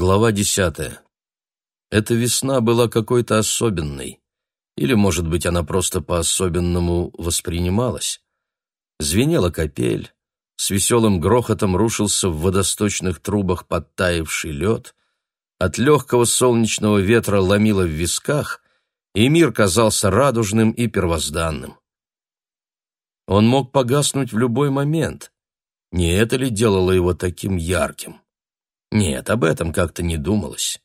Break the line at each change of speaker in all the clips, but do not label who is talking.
Глава десятая. Эта весна была какой-то особенной. Или, может быть, она просто по-особенному воспринималась. Звенела капель, с веселым грохотом рушился в водосточных трубах подтаявший лед, от легкого солнечного ветра ломило в висках, и мир казался радужным и первозданным. Он мог погаснуть в любой момент. Не это ли делало его таким ярким? Нет, об этом как-то не думалось.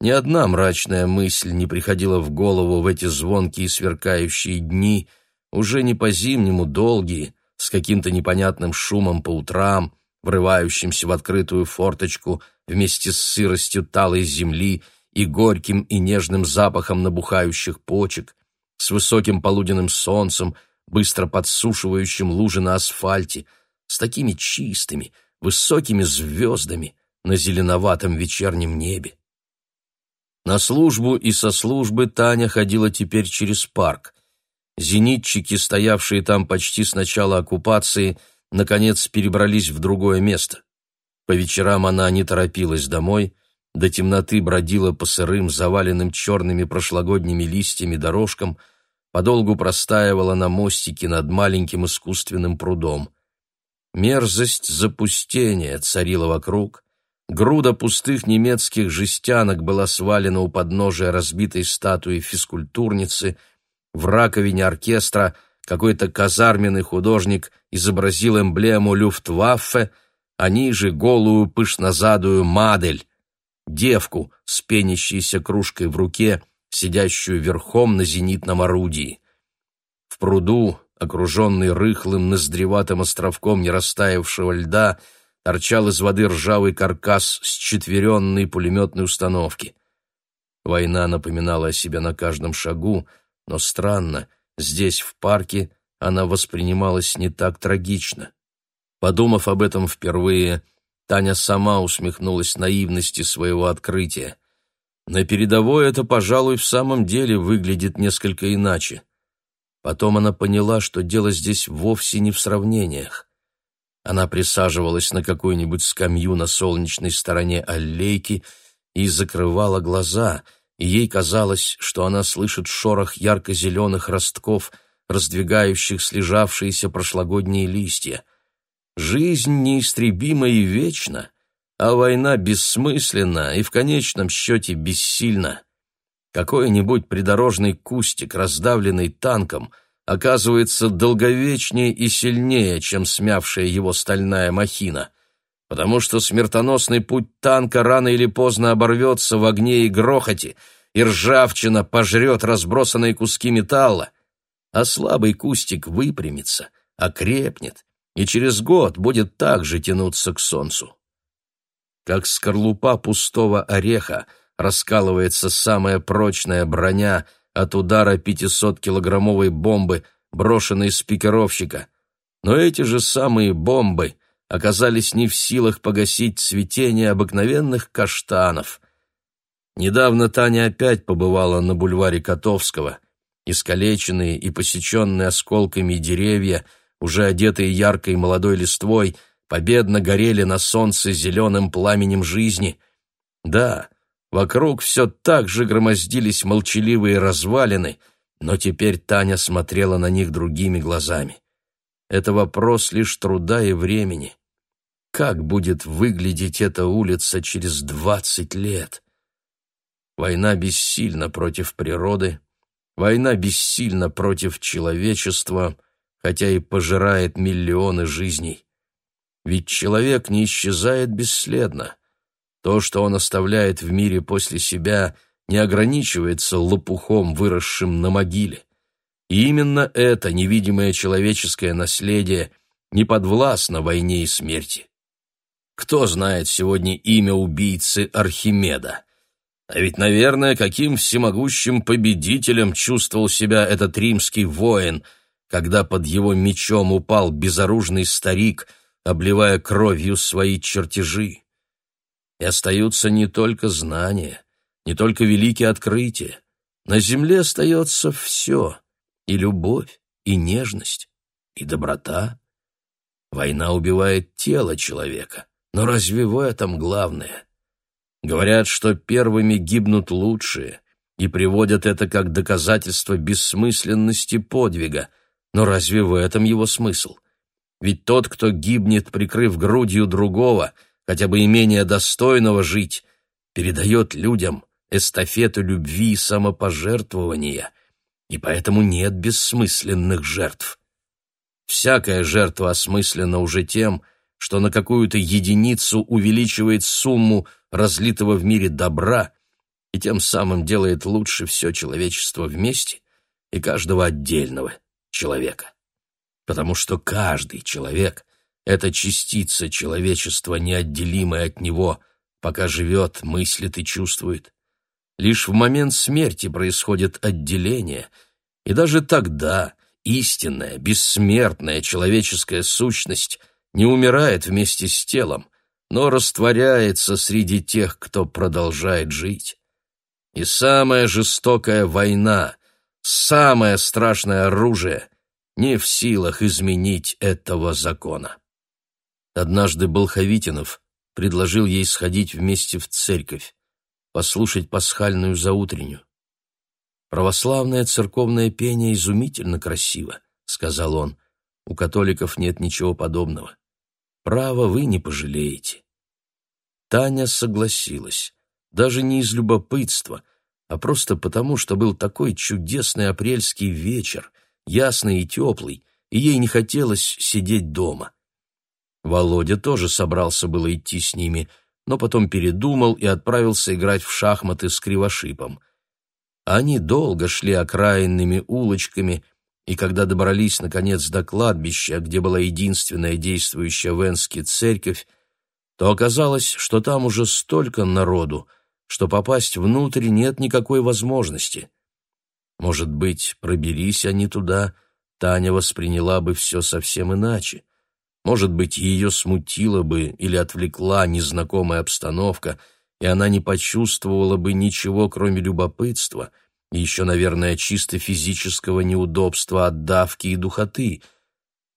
Ни одна мрачная мысль не приходила в голову в эти звонкие сверкающие дни, уже не по-зимнему долгие, с каким-то непонятным шумом по утрам, врывающимся в открытую форточку вместе с сыростью талой земли и горьким и нежным запахом набухающих почек, с высоким полуденным солнцем, быстро подсушивающим лужи на асфальте, с такими чистыми, высокими звездами на зеленоватом вечернем небе. На службу и со службы Таня ходила теперь через парк. Зенитчики, стоявшие там почти с начала оккупации, наконец перебрались в другое место. По вечерам она не торопилась домой, до темноты бродила по сырым, заваленным черными прошлогодними листьями дорожкам, подолгу простаивала на мостике над маленьким искусственным прудом. Мерзость запустения царила вокруг, груда пустых немецких жестянок была свалена у подножия разбитой статуи физкультурницы, в раковине оркестра какой-то казарменный художник изобразил эмблему Люфтваффе, а ниже голую пышнозадую Мадель, девку с пенящейся кружкой в руке, сидящую верхом на зенитном орудии. В пруду, окруженный рыхлым ноздреватым островком нерастаявшего льда, торчал из воды ржавый каркас с четверенной пулеметной установки. Война напоминала о себе на каждом шагу, но странно, здесь, в парке, она воспринималась не так трагично. Подумав об этом впервые, Таня сама усмехнулась наивности своего открытия. На передовой это, пожалуй, в самом деле выглядит несколько иначе. Потом она поняла, что дело здесь вовсе не в сравнениях. Она присаживалась на какую-нибудь скамью на солнечной стороне аллейки и закрывала глаза, и ей казалось, что она слышит шорох ярко-зеленых ростков, раздвигающих слежавшиеся прошлогодние листья. Жизнь неистребима и вечна, а война бессмысленна и в конечном счете бессильна. Какой-нибудь придорожный кустик, раздавленный танком, оказывается долговечнее и сильнее, чем смявшая его стальная махина, потому что смертоносный путь танка рано или поздно оборвется в огне и грохоте, и ржавчина пожрет разбросанные куски металла, а слабый кустик выпрямится, окрепнет и через год будет также тянуться к солнцу. Как скорлупа пустого ореха раскалывается самая прочная броня от удара 500-килограммовой бомбы, брошенной с пикировщика. Но эти же самые бомбы оказались не в силах погасить цветение обыкновенных каштанов. Недавно Таня опять побывала на бульваре Котовского. Искалеченные и посеченные осколками деревья, уже одетые яркой молодой листвой, победно горели на солнце зеленым пламенем жизни. Да, вокруг все так же громоздились молчаливые развалины, но теперь Таня смотрела на них другими глазами. Это вопрос лишь труда и времени. Как будет выглядеть эта улица через двадцать лет? Война бессильна против природы, война бессильна против человечества, хотя и пожирает миллионы жизней. Ведь человек не исчезает бесследно. То, что он оставляет в мире после себя, не ограничивается лопухом, выросшим на могиле. И именно это невидимое человеческое наследие не подвластно войне и смерти. Кто знает сегодня имя убийцы Архимеда? А ведь, наверное, каким всемогущим победителем чувствовал себя этот римский воин, когда под его мечом упал безоружный старик, обливая кровью свои чертежи. И остаются не только знания, не только великие открытия. На земле остается все — и любовь, и нежность, и доброта. Война убивает тело человека, но разве в этом главное? Говорят, что первыми гибнут лучшие, и приводят это как доказательство бессмысленности подвига. Но разве в этом его смысл? Ведь тот, кто гибнет, прикрыв грудью другого, хотя бы и менее достойного жить, передает людям эстафету любви и самопожертвования, и поэтому нет бессмысленных жертв. Всякая жертва осмысленна уже тем, что на какую-то единицу увеличивает сумму разлитого в мире добра и тем самым делает лучше все человечество вместе и каждого отдельного человека. Потому что каждый человек — это частица человечества, неотделимая от него, пока живет, мыслит и чувствует. Лишь в момент смерти происходит отделение, и даже тогда истинная, бессмертная человеческая сущность не умирает вместе с телом, но растворяется среди тех, кто продолжает жить. И самая жестокая война, самое страшное оружие не в силах изменить этого закона. Однажды Болховитинов предложил ей сходить вместе в церковь послушать пасхальную заутреннюю. «Православное церковное пение изумительно красиво», — сказал он. «У католиков нет ничего подобного. Право вы не пожалеете». Таня согласилась, даже не из любопытства, а просто потому, что был такой чудесный апрельский вечер, ясный и теплый, и ей не хотелось сидеть дома. Володя тоже собрался было идти с ними, — но потом передумал и отправился играть в шахматы с Кривошипом. Они долго шли окраинными улочками, и когда добрались, наконец, до кладбища, где была единственная действующая в Энске церковь, то оказалось, что там уже столько народу, что попасть внутрь нет никакой возможности. Может быть, проберись они туда, Таня восприняла бы все совсем иначе. Может быть, ее смутила бы или отвлекла незнакомая обстановка, и она не почувствовала бы ничего, кроме любопытства, и еще, наверное, чисто физического неудобства от давки и духоты.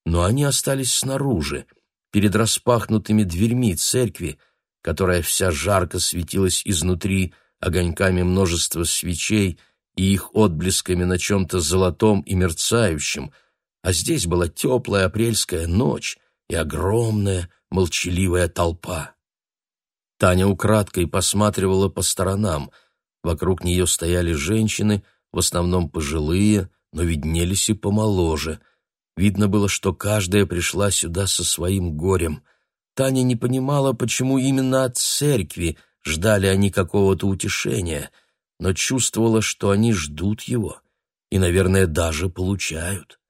Но они остались снаружи, перед распахнутыми дверьми церкви, которая вся жарко светилась изнутри огоньками множества свечей и их отблесками на чем-то золотом и мерцающем, а здесь была теплая апрельская ночь, и огромная молчаливая толпа. Таня украдкой посматривала по сторонам. Вокруг нее стояли женщины, в основном пожилые, но виднелись и помоложе. Видно было, что каждая пришла сюда со своим горем. Таня не понимала, почему именно от церкви ждали они какого-то утешения, но чувствовала, что они ждут его и, наверное, даже получают.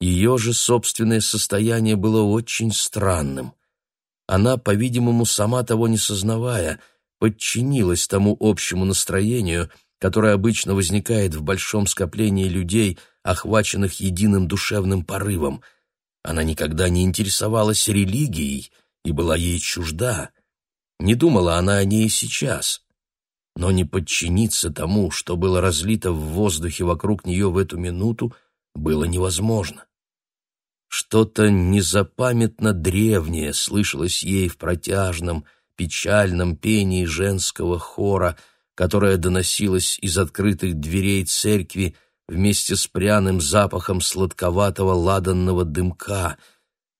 Ее же собственное состояние было очень странным. Она, по-видимому, сама того не сознавая, подчинилась тому общему настроению, которое обычно возникает в большом скоплении людей, охваченных единым душевным порывом. Она никогда не интересовалась религией и была ей чужда. Не думала она о ней сейчас. Но не подчиниться тому, что было разлито в воздухе вокруг нее в эту минуту, было невозможно. Что-то незапамятно древнее слышалось ей в протяжном, печальном пении женского хора, которое доносилось из открытых дверей церкви вместе с пряным запахом сладковатого ладанного дымка.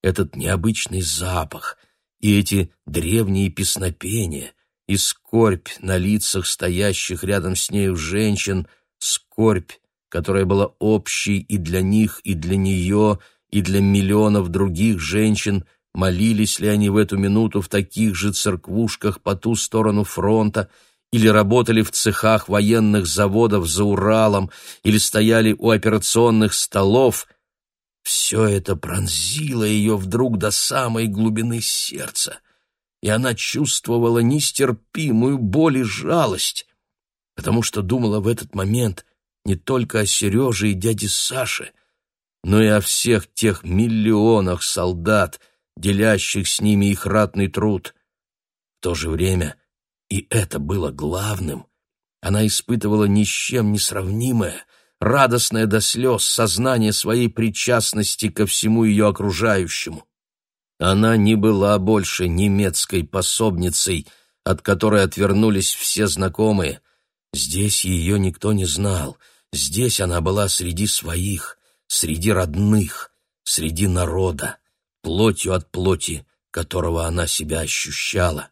Этот необычный запах и эти древние песнопения, и скорбь на лицах стоящих рядом с нею женщин, скорбь, которая была общей и для них, и для нее — и для миллионов других женщин, молились ли они в эту минуту в таких же церквушках по ту сторону фронта, или работали в цехах военных заводов за Уралом, или стояли у операционных столов, все это пронзило ее вдруг до самой глубины сердца, и она чувствовала нестерпимую боль и жалость, потому что думала в этот момент не только о Сереже и дяде Саше, но и о всех тех миллионах солдат, делящих с ними их ратный труд. В то же время, и это было главным, она испытывала ни с чем не сравнимое, радостное до слез сознание своей причастности ко всему ее окружающему. Она не была больше немецкой пособницей, от которой отвернулись все знакомые. Здесь ее никто не знал, здесь она была среди своих, среди родных, среди народа, плотью от плоти, которого она себя ощущала.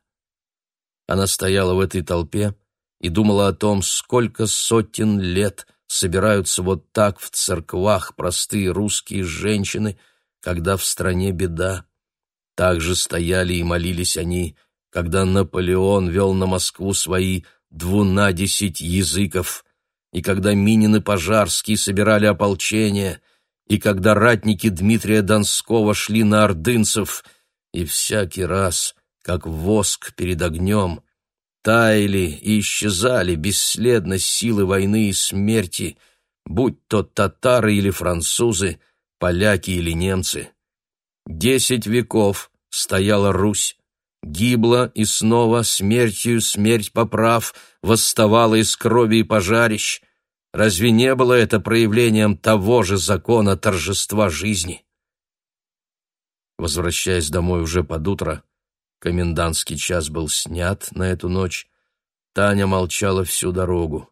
Она стояла в этой толпе и думала о том, сколько сотен лет собираются вот так в церквах простые русские женщины, когда в стране беда. Так же стояли и молились они, когда Наполеон вел на Москву свои двунадесять языков, и когда Минин и Пожарский собирали ополчение, и когда ратники Дмитрия Донского шли на ордынцев, и всякий раз, как воск перед огнем, таяли и исчезали бесследно силы войны и смерти, будь то татары или французы, поляки или немцы. Десять веков стояла Русь, гибла и снова смертью смерть поправ восставала из крови и пожарищ. Разве не было это проявлением того же закона торжества жизни? Возвращаясь домой уже под утро, Комендантский час был снят на эту ночь. Таня молчала всю дорогу.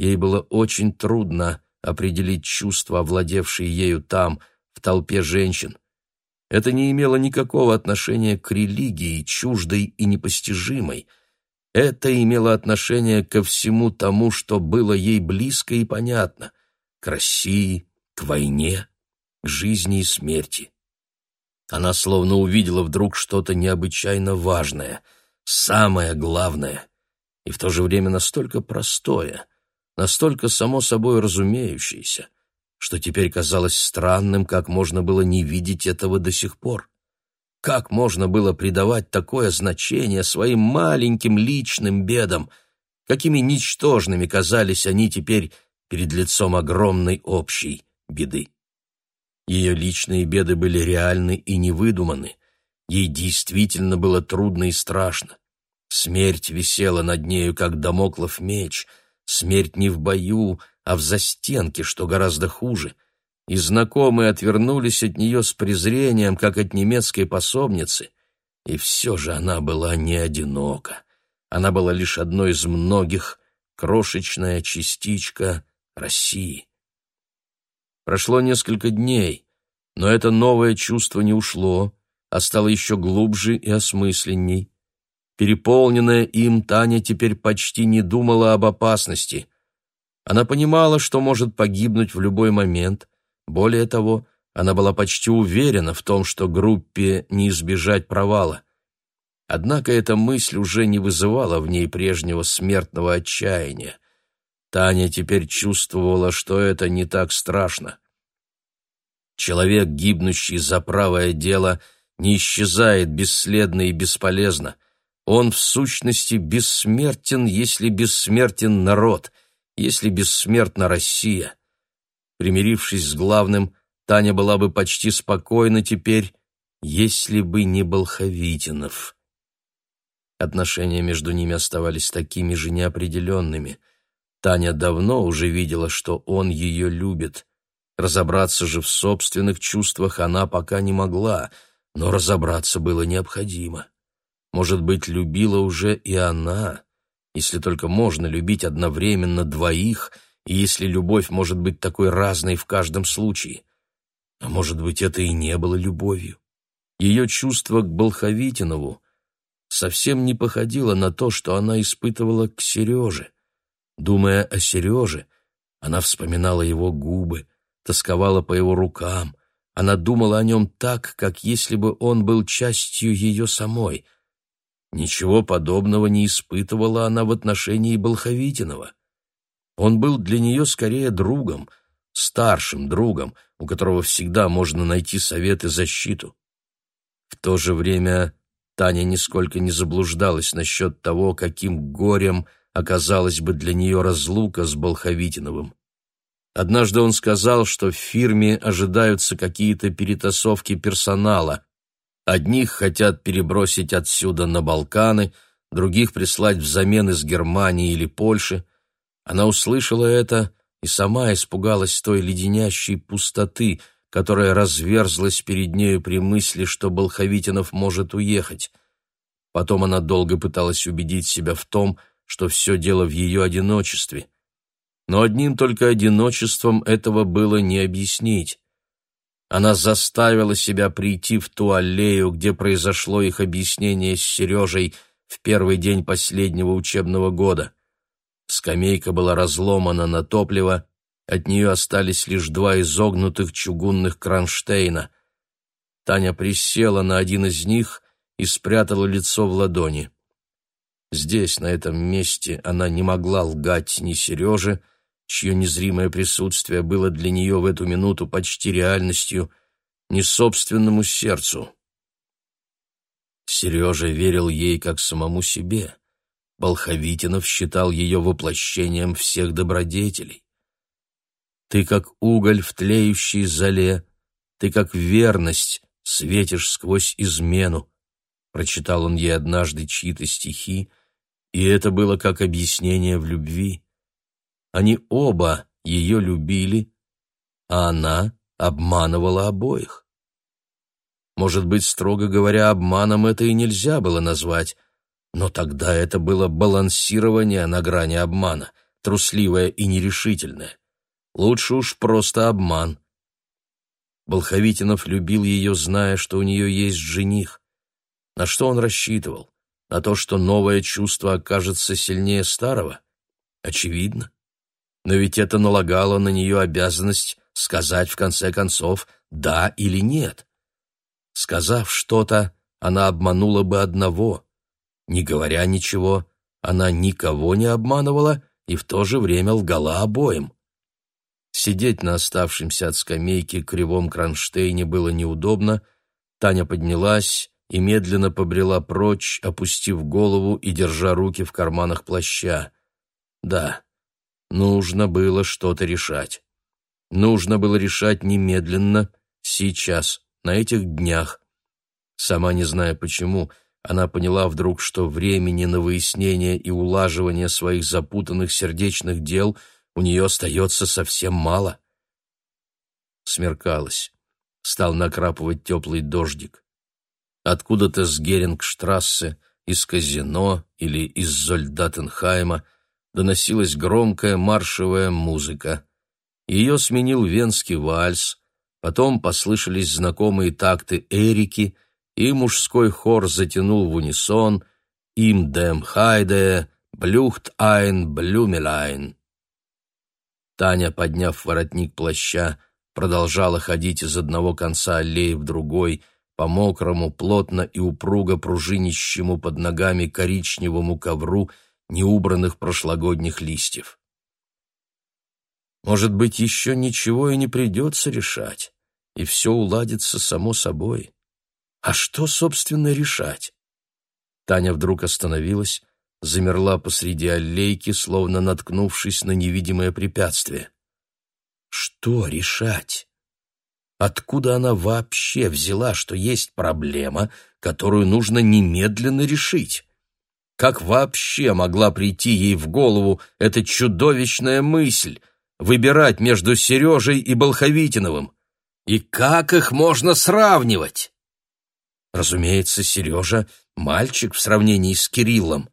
Ей было очень трудно определить чувства, овладевшие ею там, в толпе женщин. Это не имело никакого отношения к религии, чуждой и непостижимой. Это имело отношение ко всему тому, что было ей близко и понятно, к России, к войне, к жизни и смерти. Она словно увидела вдруг что-то необычайно важное, самое главное, и в то же время настолько простое, настолько само собой разумеющееся, что теперь казалось странным, как можно было не видеть этого до сих пор. Как можно было придавать такое значение своим маленьким личным бедам, какими ничтожными казались они теперь перед лицом огромной общей беды. Ее личные беды были реальны и невыдуманы. Ей действительно было трудно и страшно. Смерть висела над нею, как домоклов меч. Смерть не в бою, а в застенке, что гораздо хуже. И знакомые отвернулись от нее с презрением, как от немецкой пособницы. И все же она была не одинока. Она была лишь одной из многих, крошечная частичка России. Прошло несколько дней, но это новое чувство не ушло, а стало еще глубже и осмысленней. Переполненная им, Таня теперь почти не думала об опасности. Она понимала, что может погибнуть в любой момент. Более того, она была почти уверена в том, что группе не избежать провала. Однако эта мысль уже не вызывала в ней прежнего смертного отчаяния. Таня теперь чувствовала, что это не так страшно. Человек, гибнущий за правое дело, не исчезает бесследно и бесполезно. Он в сущности бессмертен, если бессмертен народ, если бессмертна Россия. Примирившись с главным, Таня была бы почти спокойна теперь, если бы не Болховитинов. Отношения между ними оставались такими же неопределенными — Таня давно уже видела, что он ее любит. Разобраться же в собственных чувствах она пока не могла, но разобраться было необходимо. Может быть, любила уже и она, если только можно любить одновременно двоих, и если любовь может быть такой разной в каждом случае. А может быть, это и не было любовью. Ее чувство к Болховитинову совсем не походило на то, что она испытывала к Сереже. Думая о Сереже, она вспоминала его губы, тосковала по его рукам. Она думала о нем так, как если бы он был частью ее самой. Ничего подобного не испытывала она в отношении Болховитинова. Он был для нее скорее другом, старшим другом, у которого всегда можно найти совет и защиту. В то же время Таня нисколько не заблуждалась насчет того, каким горем оказалась бы для нее разлука с Болховитиновым. Однажды он сказал, что в фирме ожидаются какие-то перетасовки персонала. Одних хотят перебросить отсюда на Балканы, других прислать взамен из Германии или Польши. Она услышала это и сама испугалась той леденящей пустоты, которая разверзлась перед нею при мысли, что Болховитинов может уехать. Потом она долго пыталась убедить себя в том, что все дело в ее одиночестве. Но одним только одиночеством этого было не объяснить. Она заставила себя прийти в ту аллею, где произошло их объяснение с Сережей в первый день последнего учебного года. Скамейка была разломана на топливо, от нее остались лишь два изогнутых чугунных кронштейна. Таня присела на один из них и спрятала лицо в ладони. Здесь, на этом месте, она не могла лгать ни Сереже, чье незримое присутствие было для нее в эту минуту почти реальностью, ни собственному сердцу. Сережа верил ей как самому себе. Болховитинов считал ее воплощением всех добродетелей. Ты как уголь в тлеющей зале, ты как верность светишь сквозь измену. Прочитал он ей однажды чьи-то стихи, и это было как объяснение в любви. Они оба ее любили, а она обманывала обоих. Может быть, строго говоря, обманом это и нельзя было назвать, но тогда это было балансирование на грани обмана, трусливое и нерешительное. Лучше уж просто обман. Болховитинов любил ее, зная, что у нее есть жених. На что он рассчитывал? На то, что новое чувство окажется сильнее старого? Очевидно. Но ведь это налагало на нее обязанность сказать в конце концов «да» или «нет». Сказав что-то, она обманула бы одного. Не говоря ничего, она никого не обманывала и в то же время лгала обоим. Сидеть на оставшемся от скамейки кривом кронштейне было неудобно. Таня поднялась и медленно побрела прочь, опустив голову и держа руки в карманах плаща. Да, нужно было что-то решать. Нужно было решать немедленно, сейчас на этих днях. Сама не зная почему, она поняла вдруг, что времени на выяснение и улаживание своих запутанных сердечных дел у нее остается совсем мало. Смеркалось. Стал накрапывать теплый дождик. Откуда-то с Герингштрассе, из казино или из Зольдатенхайма доносилась громкая маршевая музыка. Ее сменил венский вальс, Потом послышались знакомые такты Эрики, и мужской хор затянул в унисон «Им дем хайде, блюхт айн блюмелайн». Таня, подняв воротник плаща, продолжала ходить из одного конца аллеи в другой, по мокрому, плотно и упруго пружинищему под ногами коричневому ковру неубранных прошлогодних листьев. Может быть, еще ничего и не придется решать и все уладится само собой. А что, собственно, решать? Таня вдруг остановилась, замерла посреди аллейки, словно наткнувшись на невидимое препятствие. Что решать? Откуда она вообще взяла, что есть проблема, которую нужно немедленно решить? Как вообще могла прийти ей в голову эта чудовищная мысль выбирать между Сережей и Болховитиновым? И как их можно сравнивать? Разумеется, Сережа — мальчик в сравнении с Кириллом.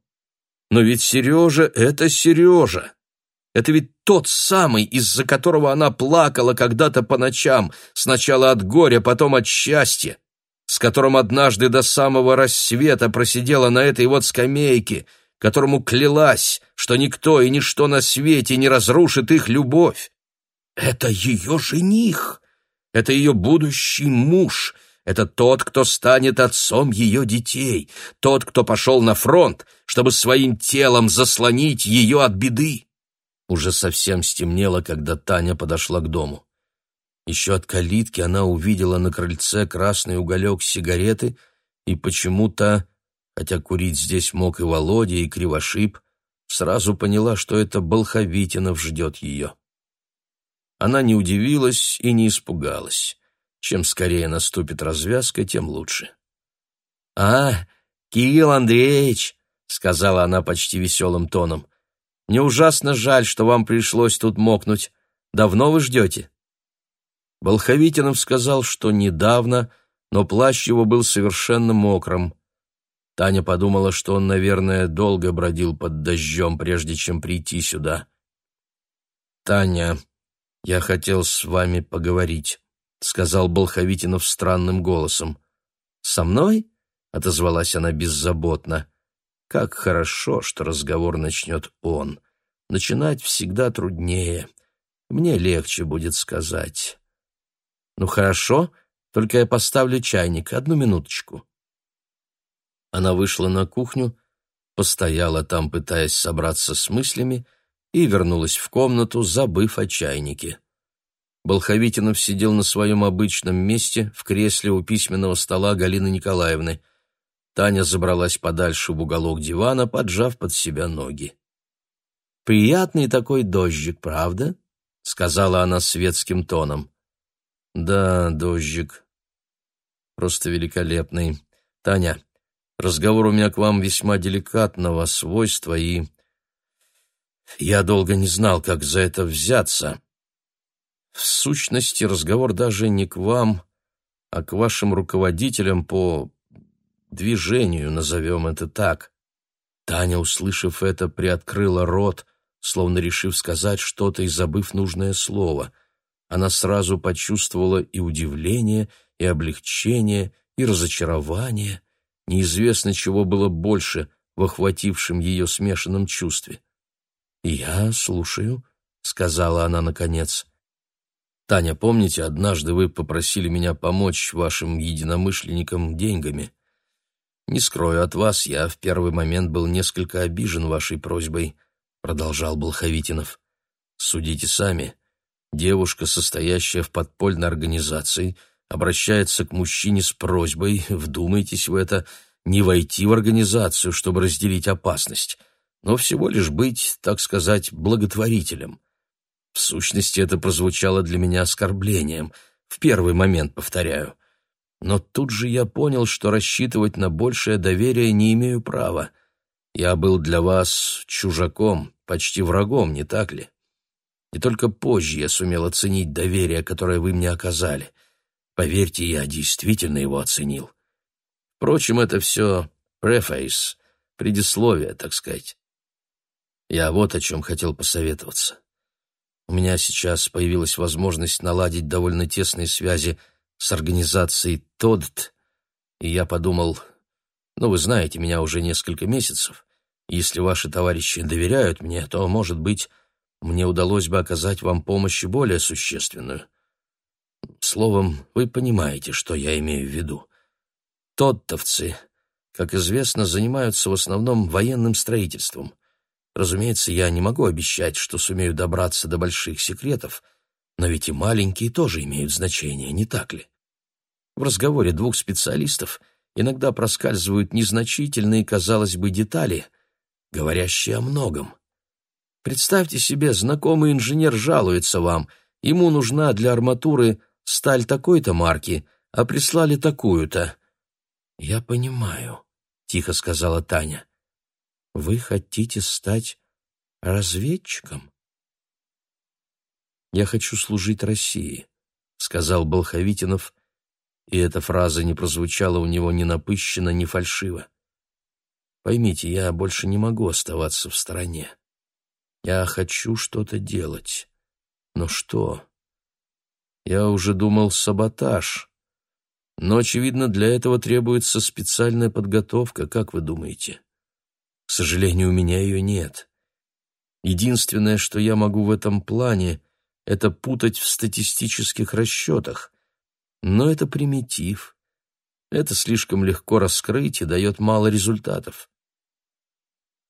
Но ведь Сережа — это Сережа. Это ведь тот самый, из-за которого она плакала когда-то по ночам, сначала от горя, потом от счастья, с которым однажды до самого рассвета просидела на этой вот скамейке, которому клялась, что никто и ничто на свете не разрушит их любовь. Это ее жених. Это ее будущий муж. Это тот, кто станет отцом ее детей. Тот, кто пошел на фронт, чтобы своим телом заслонить ее от беды. Уже совсем стемнело, когда Таня подошла к дому. Еще от калитки она увидела на крыльце красный уголек сигареты и почему-то, хотя курить здесь мог и Володя, и Кривошип, сразу поняла, что это Болховитинов ждет ее. Она не удивилась и не испугалась. Чем скорее наступит развязка, тем лучше. «А, Кирилл Андреевич!» — сказала она почти веселым тоном. «Мне ужасно жаль, что вам пришлось тут мокнуть. Давно вы ждете?» Болховитинов сказал, что недавно, но плащ его был совершенно мокрым. Таня подумала, что он, наверное, долго бродил под дождем, прежде чем прийти сюда. «Таня, я хотел с вами поговорить», — сказал Болховитинов странным голосом. «Со мной?» — отозвалась она беззаботно. «Как хорошо, что разговор начнет он. Начинать всегда труднее. Мне легче будет сказать». «Ну хорошо, только я поставлю чайник. Одну минуточку». Она вышла на кухню, постояла там, пытаясь собраться с мыслями, и вернулась в комнату, забыв о чайнике. Болховитинов сидел на своем обычном месте в кресле у письменного стола Галины Николаевны. Таня забралась подальше в уголок дивана, поджав под себя ноги. «Приятный такой дождик, правда?» — сказала она светским тоном. «Да, дождик. Просто великолепный. Таня, Разговор у меня к вам весьма деликатного свойства, и я долго не знал, как за это взяться. В сущности, разговор даже не к вам, а к вашим руководителям по движению, назовем это так. Таня, услышав это, приоткрыла рот, словно решив сказать что-то и забыв нужное слово. Она сразу почувствовала и удивление, и облегчение, и разочарование — Неизвестно, чего было больше в охватившем ее смешанном чувстве. «Я слушаю», — сказала она наконец. «Таня, помните, однажды вы попросили меня помочь вашим единомышленникам деньгами? Не скрою от вас, я в первый момент был несколько обижен вашей просьбой», — продолжал Болховитинов. «Судите сами. Девушка, состоящая в подпольной организации, — обращается к мужчине с просьбой, вдумайтесь в это, не войти в организацию, чтобы разделить опасность, но всего лишь быть, так сказать, благотворителем. В сущности, это прозвучало для меня оскорблением, в первый момент, повторяю. Но тут же я понял, что рассчитывать на большее доверие не имею права. Я был для вас чужаком, почти врагом, не так ли? И только позже я сумел оценить доверие, которое вы мне оказали — Поверьте, я действительно его оценил. Впрочем, это все префейс, предисловие, так сказать. Я вот о чем хотел посоветоваться. У меня сейчас появилась возможность наладить довольно тесные связи с организацией ТОДТ, и я подумал, ну, вы знаете меня уже несколько месяцев, если ваши товарищи доверяют мне, то, может быть, мне удалось бы оказать вам помощь более существенную. Словом, вы понимаете, что я имею в виду. Тоттовцы, как известно, занимаются в основном военным строительством. Разумеется, я не могу обещать, что сумею добраться до больших секретов, но ведь и маленькие тоже имеют значение, не так ли? В разговоре двух специалистов иногда проскальзывают незначительные, казалось бы, детали, говорящие о многом. Представьте себе, знакомый инженер жалуется вам, ему нужна для арматуры сталь такой-то марки, а прислали такую-то». «Я понимаю», — тихо сказала Таня. «Вы хотите стать разведчиком?» «Я хочу служить России», — сказал Болховитинов, и эта фраза не прозвучала у него ни напыщенно, ни фальшиво. «Поймите, я больше не могу оставаться в стороне. Я хочу что-то делать. Но что?» Я уже думал саботаж. Но, очевидно, для этого требуется специальная подготовка, как вы думаете? Сожалению, у меня ее нет. Единственное, что я могу в этом плане, это путать в статистических расчетах. Но это примитив. Это слишком легко раскрыть и дает мало результатов.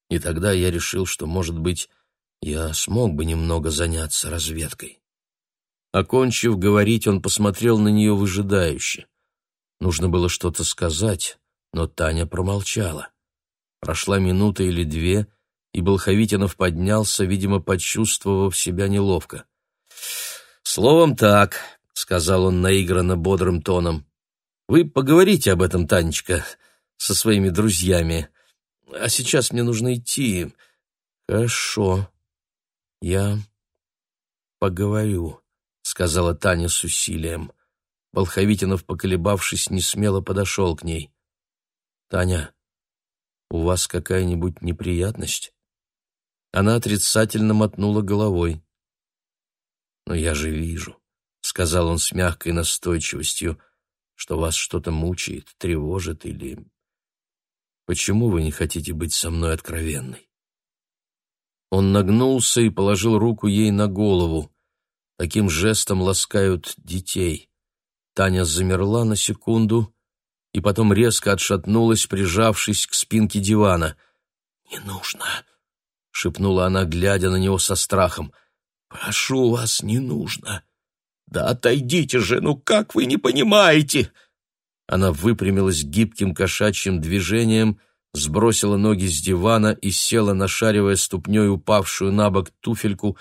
И тогда я решил, что, может быть, я смог бы немного заняться разведкой. Окончив говорить, он посмотрел на нее выжидающе. Нужно было что-то сказать, но Таня промолчала. Прошла минута или две, и Болховитинов поднялся, видимо, почувствовав себя неловко. «Словом так», — сказал он наигранно бодрым тоном, — «вы поговорите об этом, Танечка, со своими друзьями. А сейчас мне нужно идти». «Хорошо, я поговорю». — сказала Таня с усилием. Болховитинов, поколебавшись, не смело подошел к ней. «Таня, у вас какая-нибудь неприятность?» Она отрицательно мотнула головой. «Но я же вижу», — сказал он с мягкой настойчивостью, «что вас что-то мучает, тревожит или... Почему вы не хотите быть со мной откровенной?» Он нагнулся и положил руку ей на голову. Таким жестом ласкают детей. Таня замерла на секунду и потом резко отшатнулась, прижавшись к спинке дивана. «Не нужно», — шепнула она, глядя на него со страхом. «Прошу вас, не нужно». «Да отойдите же, ну как вы не понимаете?» Она выпрямилась гибким кошачьим движением, сбросила ноги с дивана и села, нашаривая ступней упавшую на бок туфельку,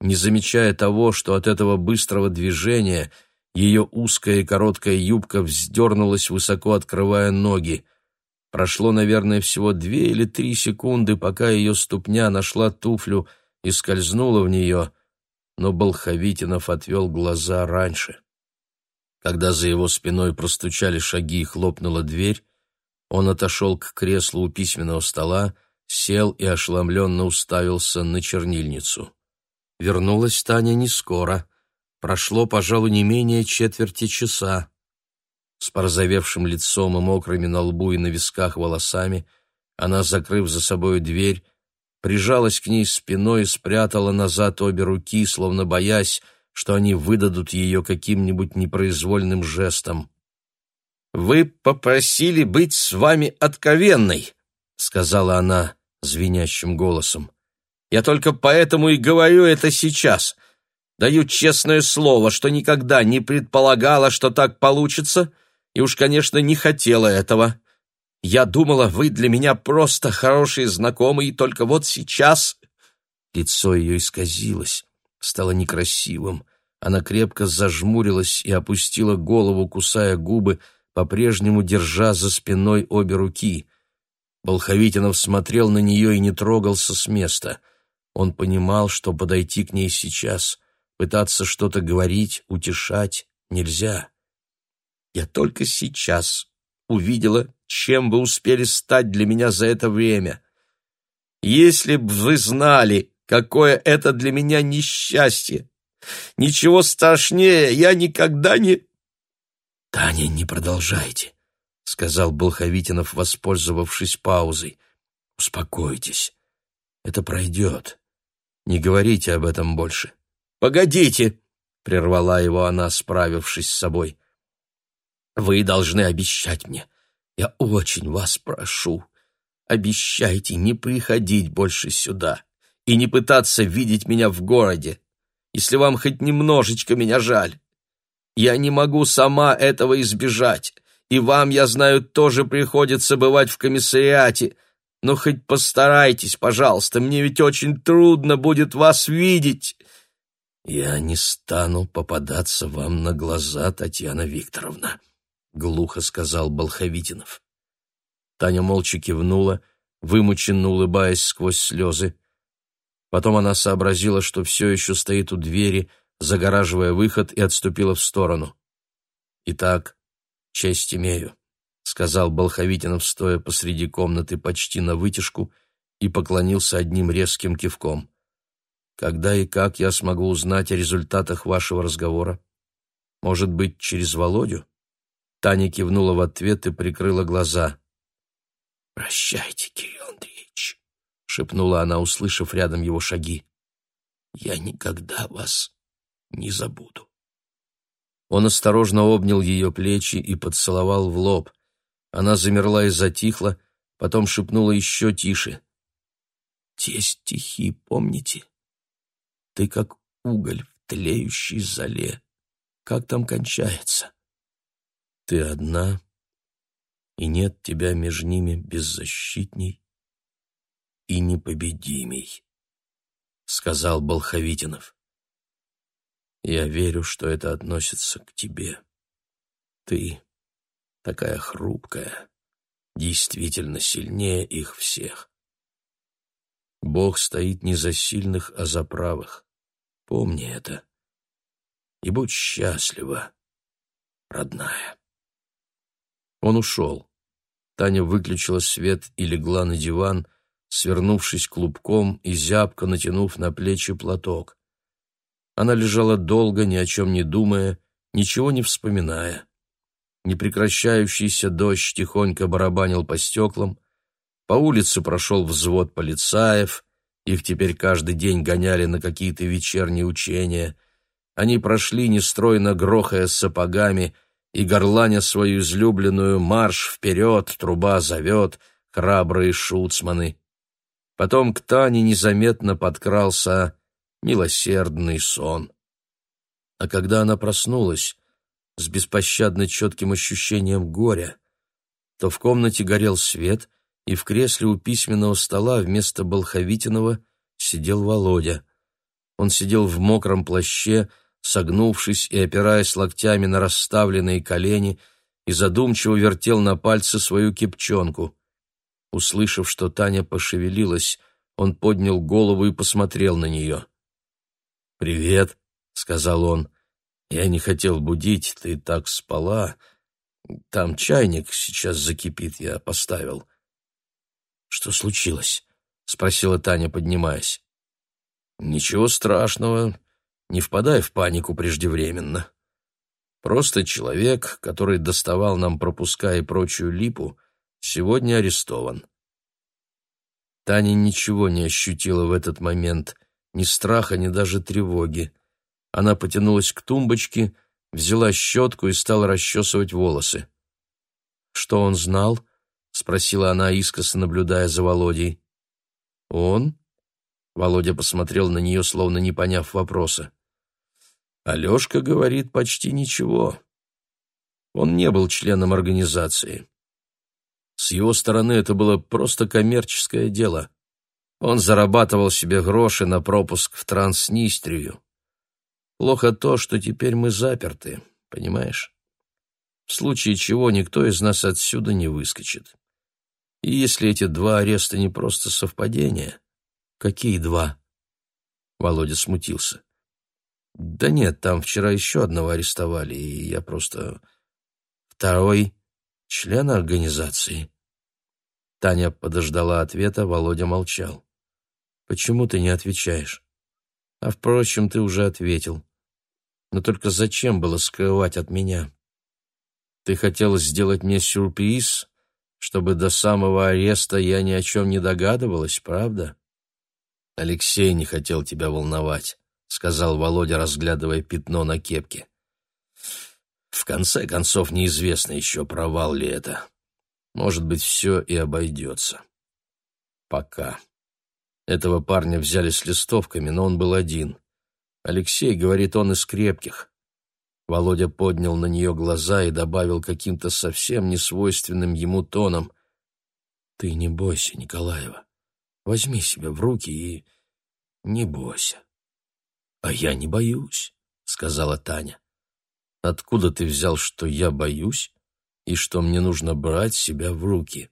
не замечая того, что от этого быстрого движения — ее узкая и короткая юбка вздернулась, высоко открывая ноги. Прошло, наверное, всего две или три секунды, пока ее ступня нашла туфлю и скользнула в нее, но Болховитинов отвел глаза раньше. Когда за его спиной простучали шаги и хлопнула дверь, он отошел к креслу у письменного стола, сел и ошеломленно уставился на чернильницу. Вернулась Таня не скоро. Прошло, пожалуй, не менее четверти часа. С порозовевшим лицом и мокрыми на лбу и на висках волосами, она, закрыв за собой дверь, прижалась к ней спиной и спрятала назад обе руки, словно боясь, что они выдадут ее каким-нибудь непроизвольным жестом. «Вы попросили быть с вами откровенной», — сказала она звенящим голосом. «Я только поэтому и говорю это сейчас. Даю честное слово, что никогда не предполагала, что так получится, и уж, конечно, не хотела этого. Я думала, вы для меня просто хорошие знакомые, и только вот сейчас...» Лицо ее исказилось, стало некрасивым. Она крепко зажмурилась и опустила голову, кусая губы, по-прежнему держа за спиной обе руки. Болховитинов смотрел на нее и не трогался с места. Он понимал, что подойти к ней сейчас — Пытаться что-то говорить, утешать нельзя. Я только сейчас увидела, чем вы успели стать для меня за это время. Если б вы знали, какое это для меня несчастье! Ничего страшнее я никогда не... — Таня, не продолжайте, — сказал Болховитинов, воспользовавшись паузой. — Успокойтесь. Это пройдет. Не говорите об этом больше. «Погодите!» — прервала его она, справившись с собой. «Вы должны обещать мне. Я очень вас прошу. Обещайте не приходить больше сюда и не пытаться видеть меня в городе, если вам хоть немножечко меня жаль. Я не могу сама этого избежать, и вам, я знаю, тоже приходится бывать в комиссариате, но хоть постарайтесь, пожалуйста, мне ведь очень трудно будет вас видеть». «Я не стану попадаться вам на глаза, Татьяна Викторовна», — глухо сказал Болховитинов. Таня молча кивнула, вымученно улыбаясь сквозь слезы. Потом она сообразила, что все еще стоит у двери, загораживая выход, и отступила в сторону. «Итак, честь имею», — сказал Болховитинов, стоя посреди комнаты почти на вытяжку, и поклонился одним резким кивком. Когда и как я смогу узнать о результатах вашего разговора? Может быть, через Володю?» Таня кивнула в ответ и прикрыла глаза. «Прощайте, Кирилл Андреевич», — шепнула она, услышав рядом его шаги. «Я никогда вас не забуду». Он осторожно обнял ее плечи и поцеловал в лоб. Она замерла и затихла, потом шепнула еще тише. «Те стихи помните?» Ты как уголь в тлеющей зале. Как там кончается? Ты одна, и нет тебя между ними беззащитней и непобедимей, — сказал Болховитинов. Я верю, что это относится к тебе. Ты такая хрупкая, действительно сильнее их всех. Бог стоит не за сильных, а за правых. Помни это. И будь счастлива, родная. Он ушел. Таня выключила свет и легла на диван, свернувшись клубком и зябко натянув на плечи платок. Она лежала долго, ни о чем не думая, ничего не вспоминая. Непрекращающийся дождь тихонько барабанил по стеклам, по улице прошел взвод полицаев, их теперь каждый день гоняли на какие-то вечерние учения. Они прошли, нестройно грохая сапогами, и горланя свою излюбленную «Марш вперед! Труба зовет!» храбрые шуцманы. Потом к Тане незаметно подкрался милосердный сон. А когда она проснулась с беспощадно четким ощущением горя, то в комнате горел свет, и в кресле у письменного стола вместо Болховитинова сидел Володя. Он сидел в мокром плаще, согнувшись и опираясь локтями на расставленные колени, и задумчиво вертел на пальце свою кипчонку. Услышав, что Таня пошевелилась, он поднял голову и посмотрел на нее. «Привет», — сказал он. «Я не хотел будить, ты так спала. Там чайник сейчас закипит, я поставил». «Что случилось?» — спросила Таня, поднимаясь. «Ничего страшного. Не впадай в панику преждевременно. Просто человек, который доставал нам пропуска и прочую липу, сегодня арестован». Таня ничего не ощутила в этот момент — ни страха, ни даже тревоги. Она потянулась к тумбочке, взяла щетку и стала расчесывать волосы. «Что он знал?» — спросила она, искоса наблюдая за Володей. «Он?» — Володя посмотрел на нее, словно не поняв вопроса. «Алешка говорит почти ничего. Он не был членом организации. С его стороны это было просто коммерческое дело. Он зарабатывал себе гроши на пропуск в Транснистрию. Плохо то, что теперь мы заперты, понимаешь? В случае чего никто из нас отсюда не выскочит. И если эти два ареста не просто совпадения... Какие два? Володя смутился. Да нет, там вчера еще одного арестовали, и я просто... Второй член организации. Таня подождала ответа, Володя молчал. Почему ты не отвечаешь? А впрочем, ты уже ответил. Но только зачем было скрывать от меня? Ты хотел сделать мне сюрприз, чтобы до самого ареста я ни о чем не догадывалась, правда? Алексей не хотел тебя волновать, сказал Володя, разглядывая пятно на кепке. В конце концов, неизвестно еще, провал ли это. Может быть, все и обойдется. Пока. Этого парня взяли с листовками, но он был один. Алексей, говорит, он из крепких. Володя поднял на нее глаза и добавил каким-то совсем несвойственным ему тоном. «Ты не бойся, Николаева. Возьми себя в руки и не бойся». «А я не боюсь», — сказала Таня. «Откуда ты взял, что я боюсь и что мне нужно брать себя в руки?»